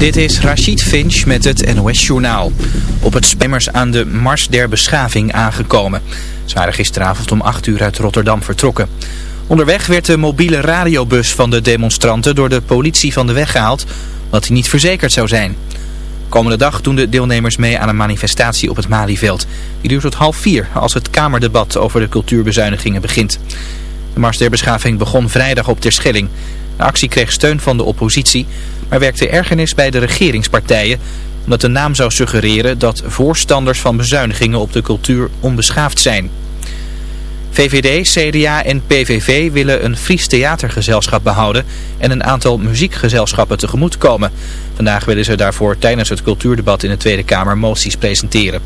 Dit is Rachid Finch met het NOS Journaal. Op het spammers aan de Mars der Beschaving aangekomen. Ze waren gisteravond om 8 uur uit Rotterdam vertrokken. Onderweg werd de mobiele radiobus van de demonstranten door de politie van de weg gehaald, omdat hij niet verzekerd zou zijn. Komende dag doen de deelnemers mee aan een manifestatie op het Malieveld. Die duurt tot half vier als het Kamerdebat over de cultuurbezuinigingen begint. De Mars der Beschaving begon vrijdag op Terschelling. De actie kreeg steun van de oppositie, maar werkte ergernis bij de regeringspartijen, omdat de naam zou suggereren dat voorstanders van bezuinigingen op de cultuur onbeschaafd zijn. VVD, CDA en PVV willen een Fries theatergezelschap behouden en een aantal muziekgezelschappen tegemoetkomen. Vandaag willen ze daarvoor tijdens het cultuurdebat in de Tweede Kamer moties presenteren.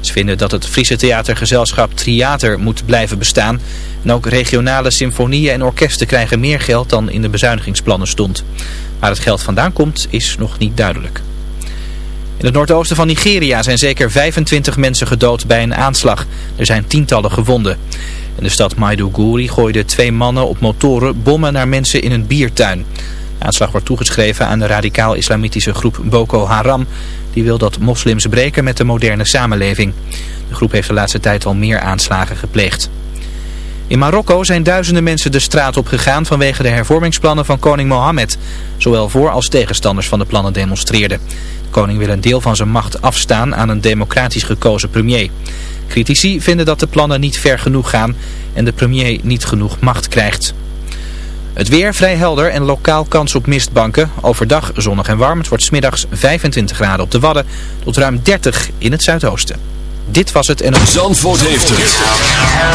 Ze vinden dat het Friese theatergezelschap Triater moet blijven bestaan. En ook regionale symfonieën en orkesten krijgen meer geld dan in de bezuinigingsplannen stond. Waar het geld vandaan komt is nog niet duidelijk. In het noordoosten van Nigeria zijn zeker 25 mensen gedood bij een aanslag. Er zijn tientallen gewonden. In de stad Maiduguri gooiden twee mannen op motoren bommen naar mensen in een biertuin. Aanslag wordt toegeschreven aan de radicaal-islamitische groep Boko Haram. Die wil dat moslims breken met de moderne samenleving. De groep heeft de laatste tijd al meer aanslagen gepleegd. In Marokko zijn duizenden mensen de straat op gegaan vanwege de hervormingsplannen van koning Mohammed. Zowel voor als tegenstanders van de plannen demonstreerden. De koning wil een deel van zijn macht afstaan aan een democratisch gekozen premier. Critici vinden dat de plannen niet ver genoeg gaan en de premier niet genoeg macht krijgt. Het weer vrij helder en lokaal kans op mistbanken. Overdag zonnig en warm. Het wordt smiddags 25 graden op de Wadden tot ruim 30 in het zuidoosten. Dit was het en... Zandvoort heeft het.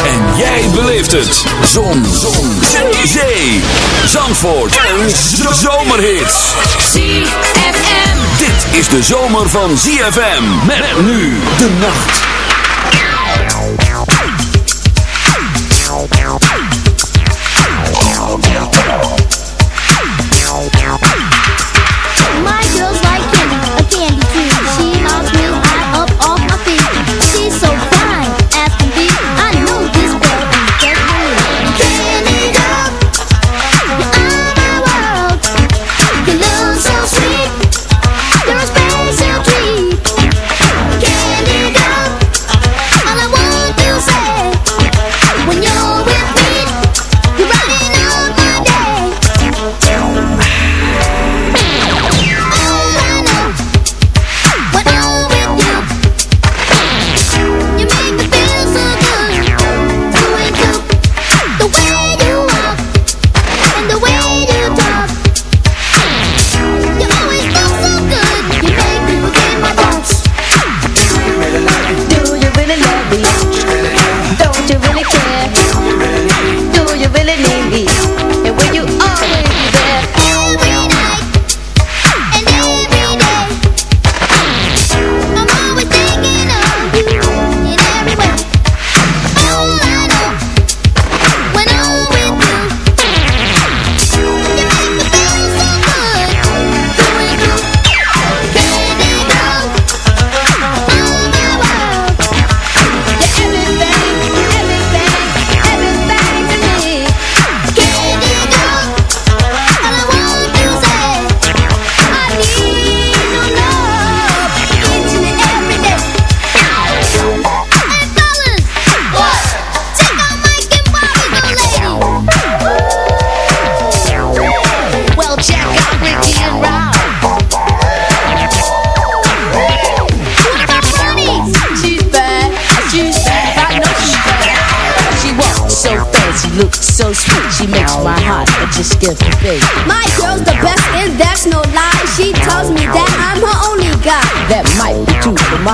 En jij beleeft het. Zon. Zon. Zee. Zee. Zandvoort. Een zomerhit. ZFM. Dit is de zomer van ZFM. Met nu de nacht.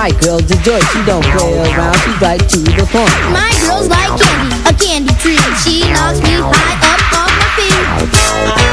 My girl's a joy. She don't play around, she's like to the point. My girl's like candy, a candy tree She knocks me high up off my feet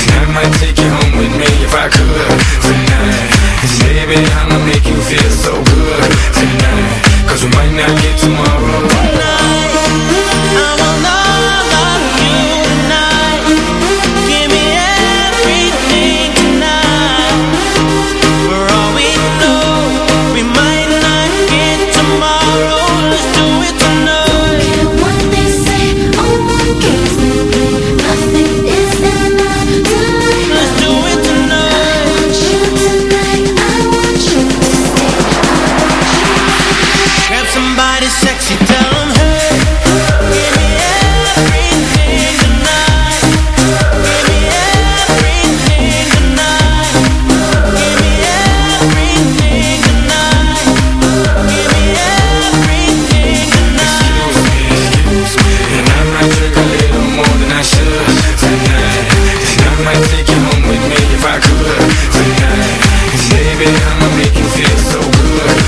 I might take you home with me if I could tonight. And baby, I'ma make you feel so good tonight. Cause we might not get tomorrow. Want baby, I'ma make you feel so good.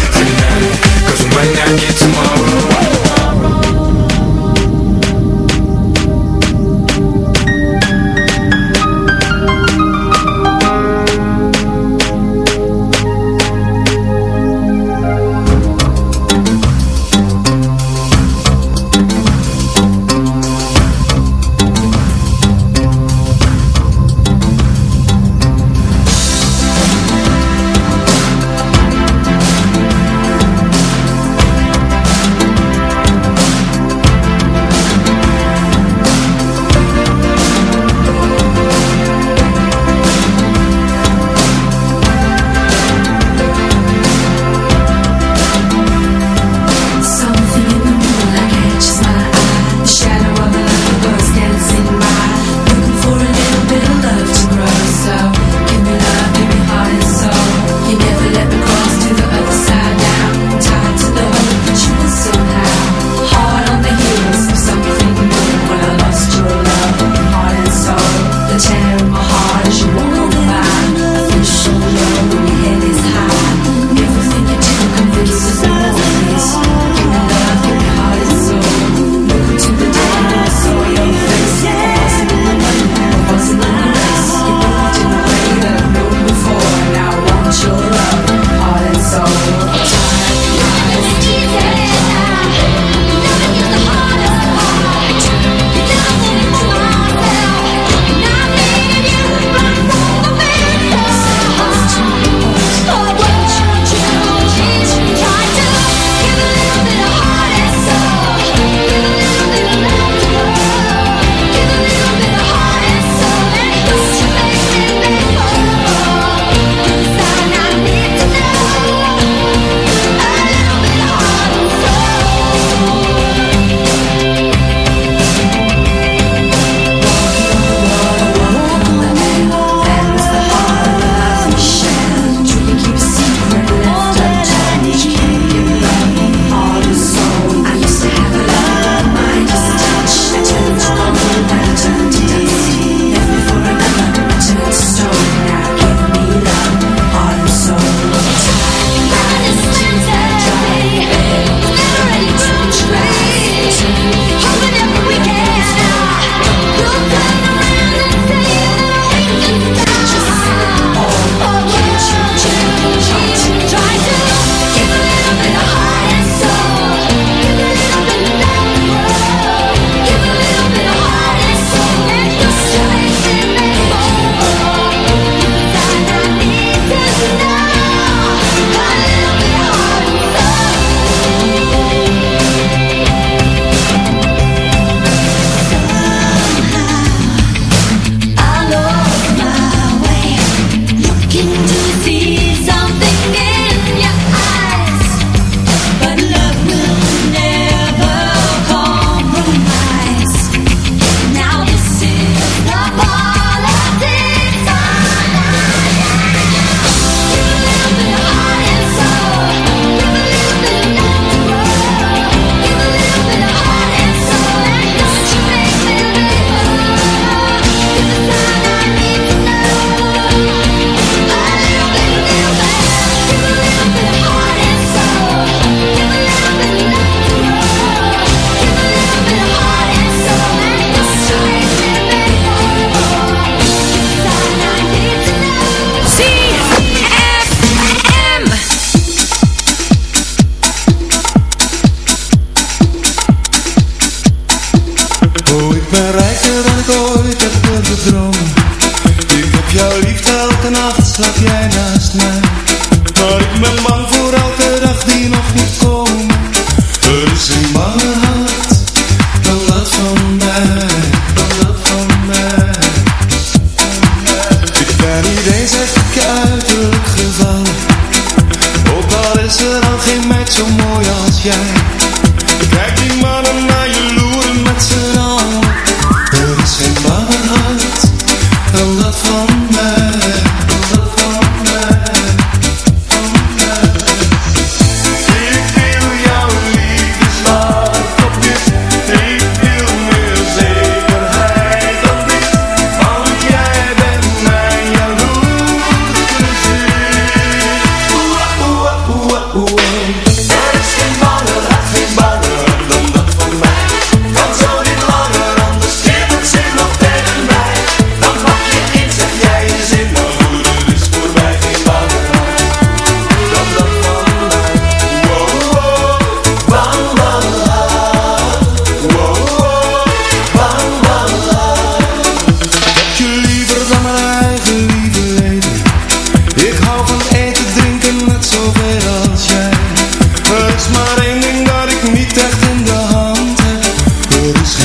Er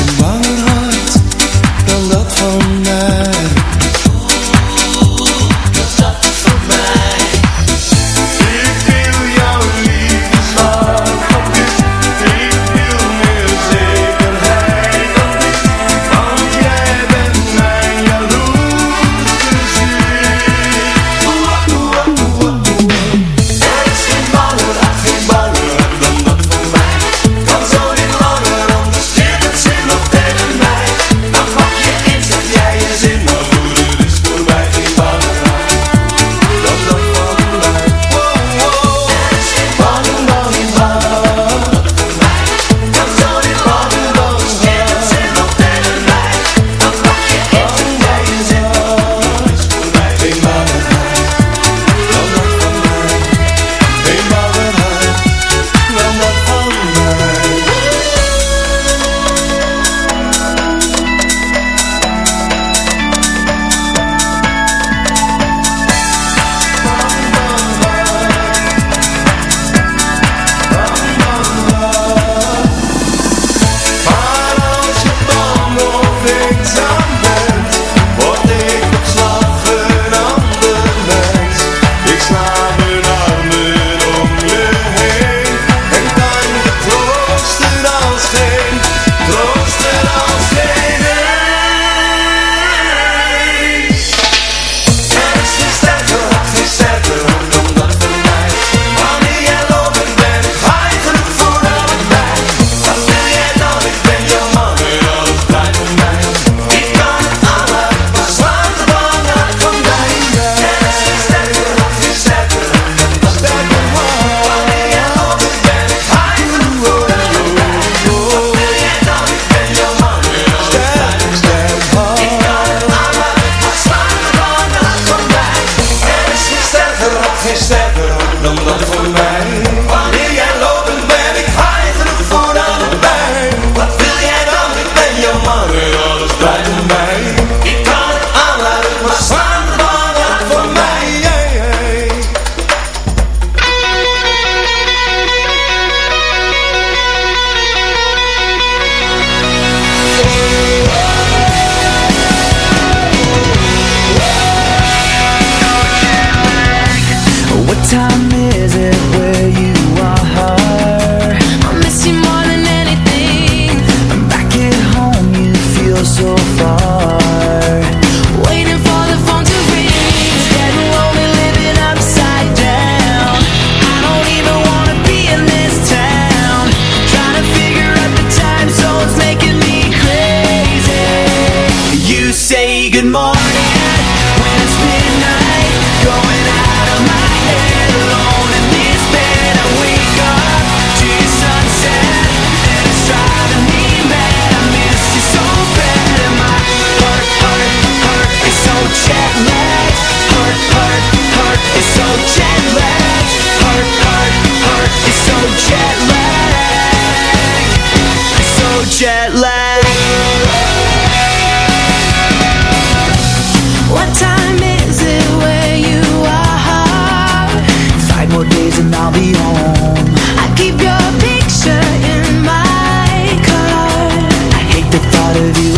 out of you.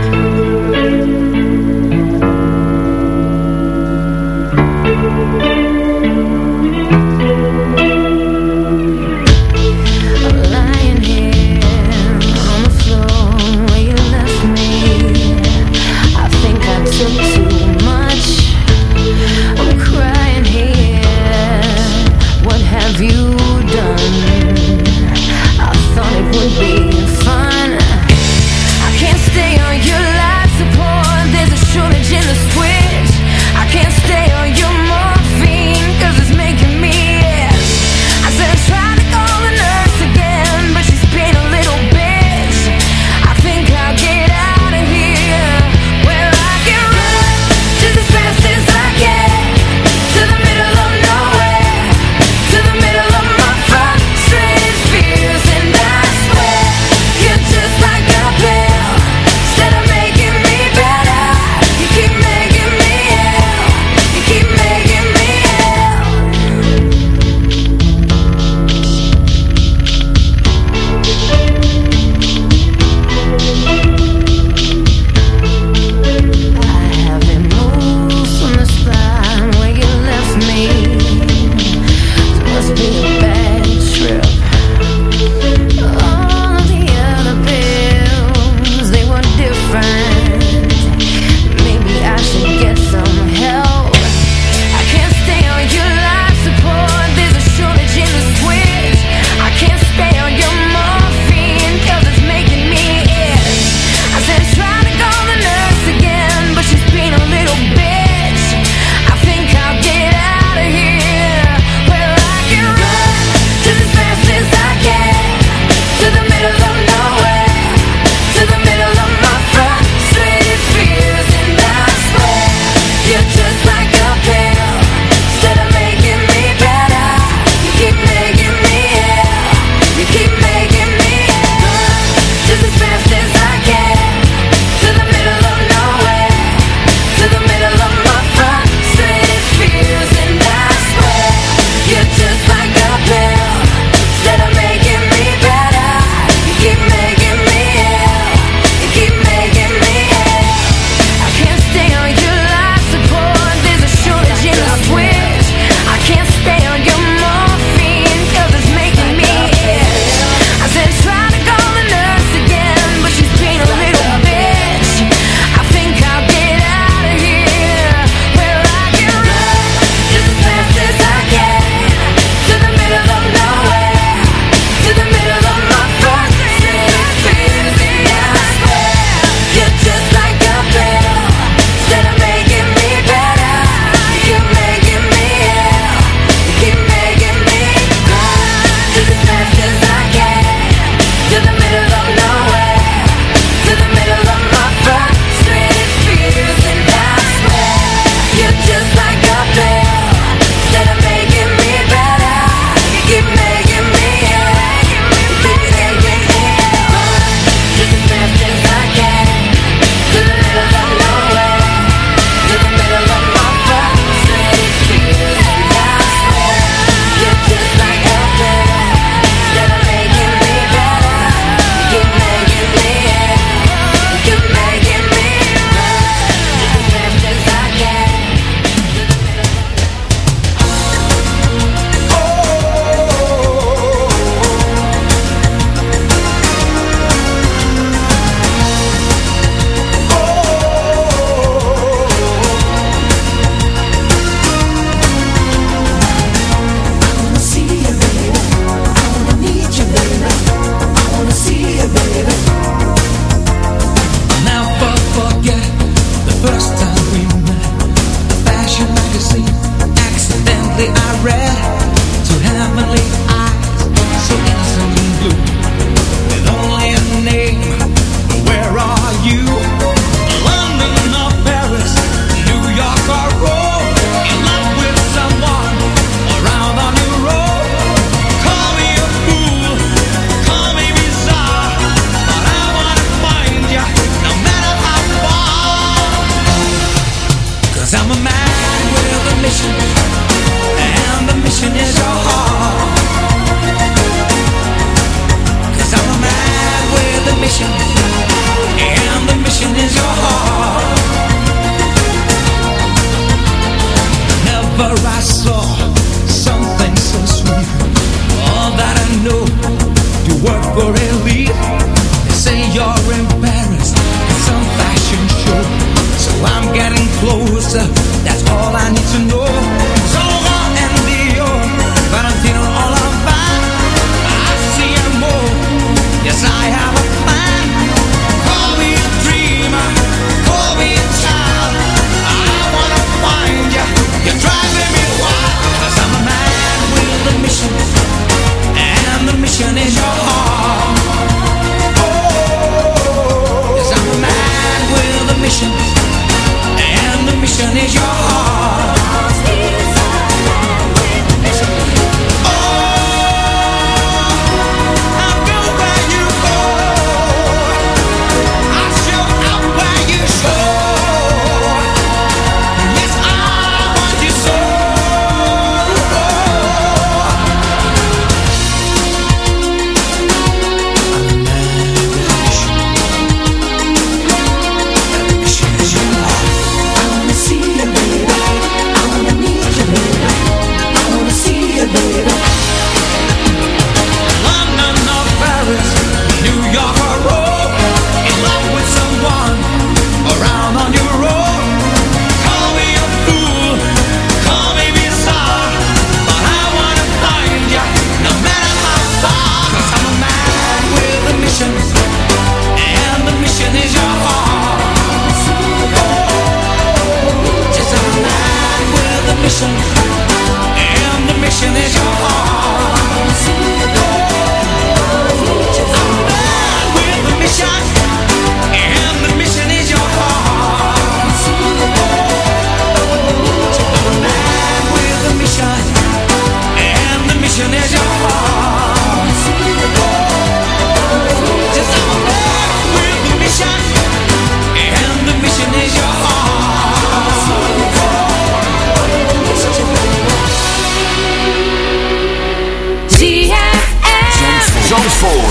ZFM.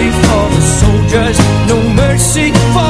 mercy for the soldiers, no mercy for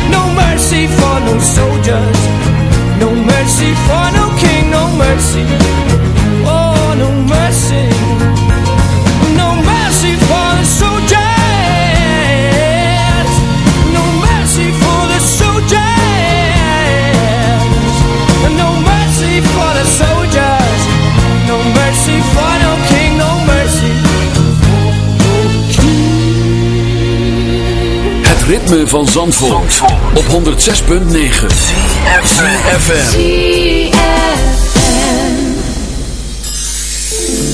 ritme van Zandvoort, op 106.9 CFFM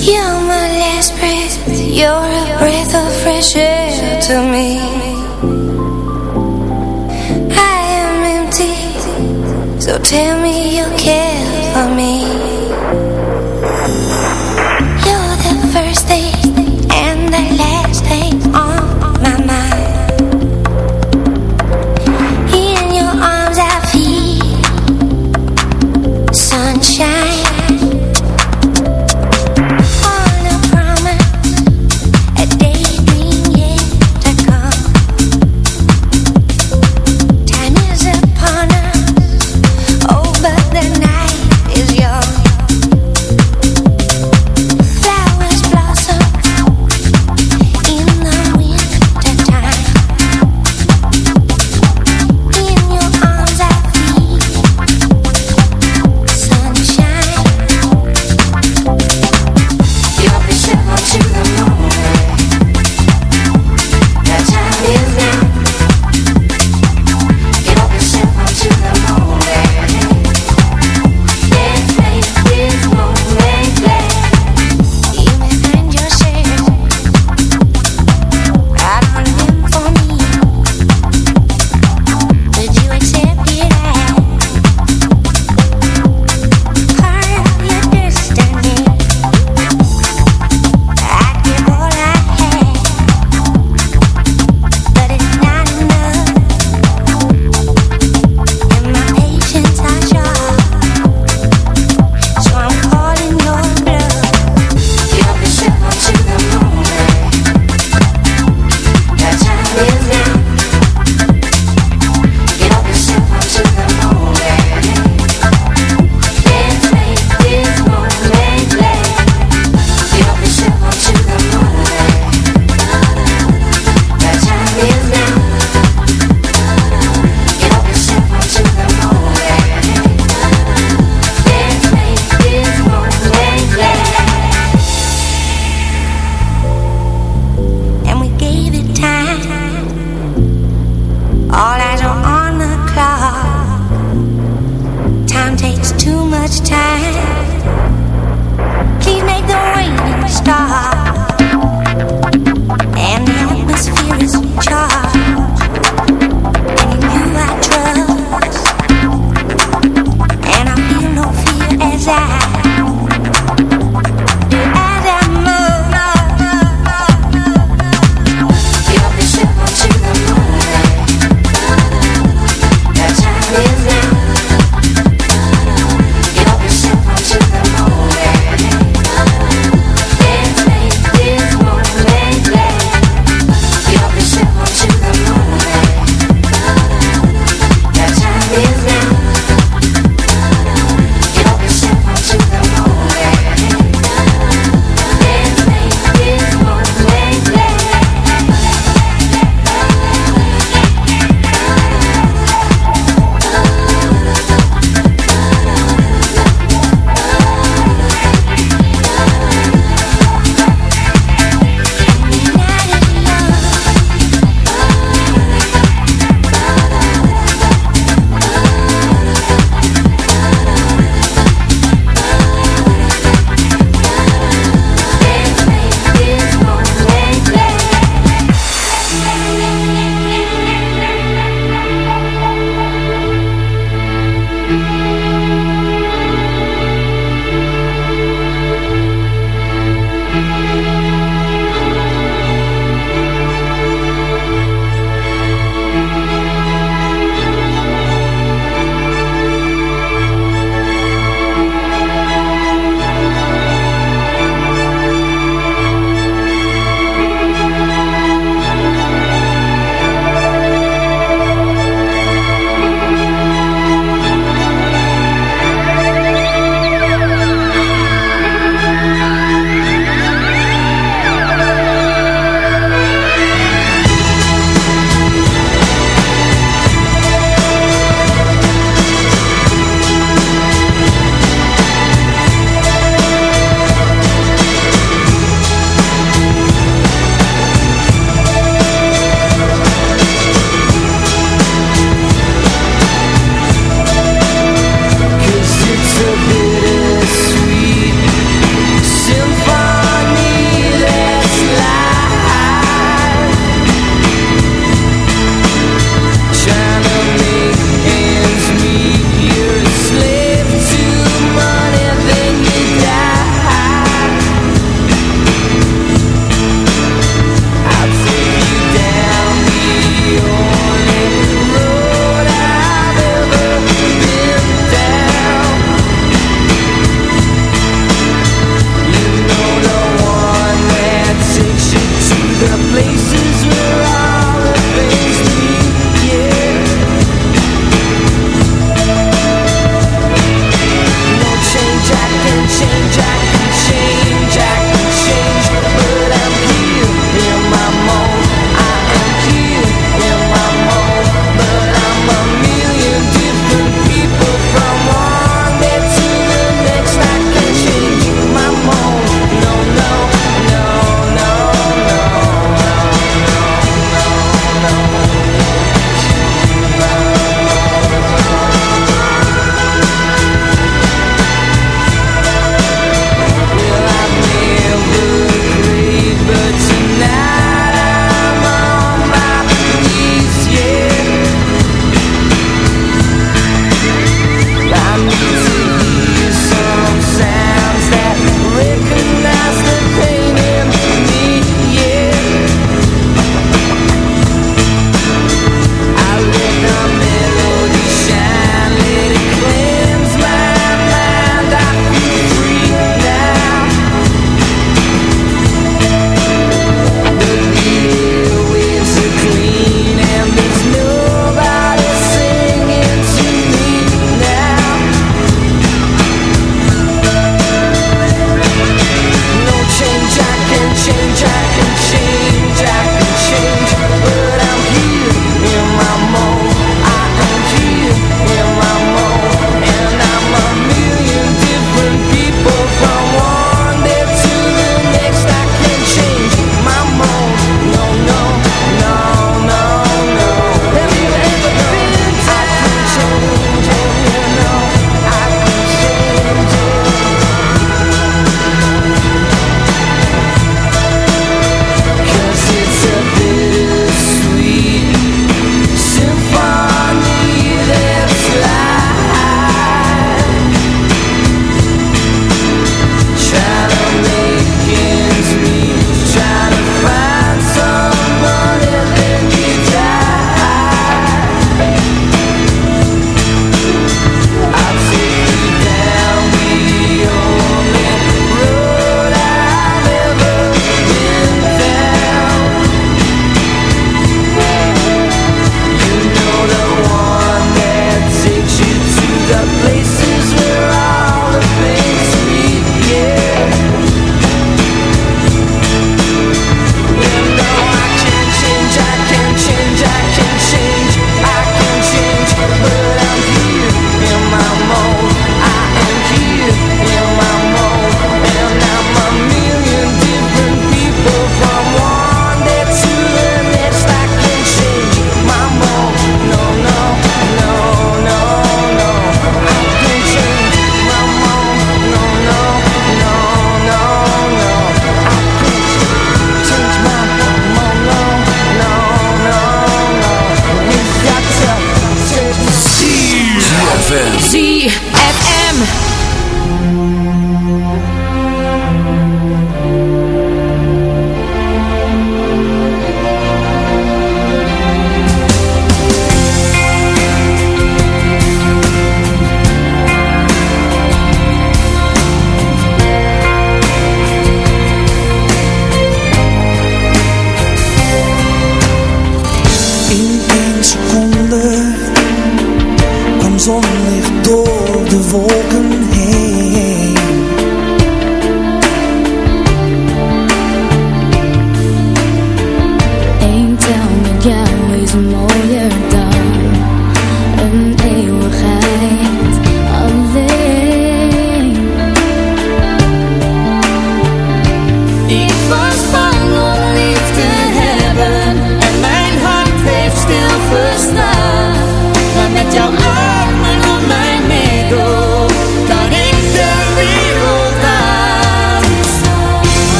You're my last breath You're a breath of fresh air to me. I am empty So tell me you care for me.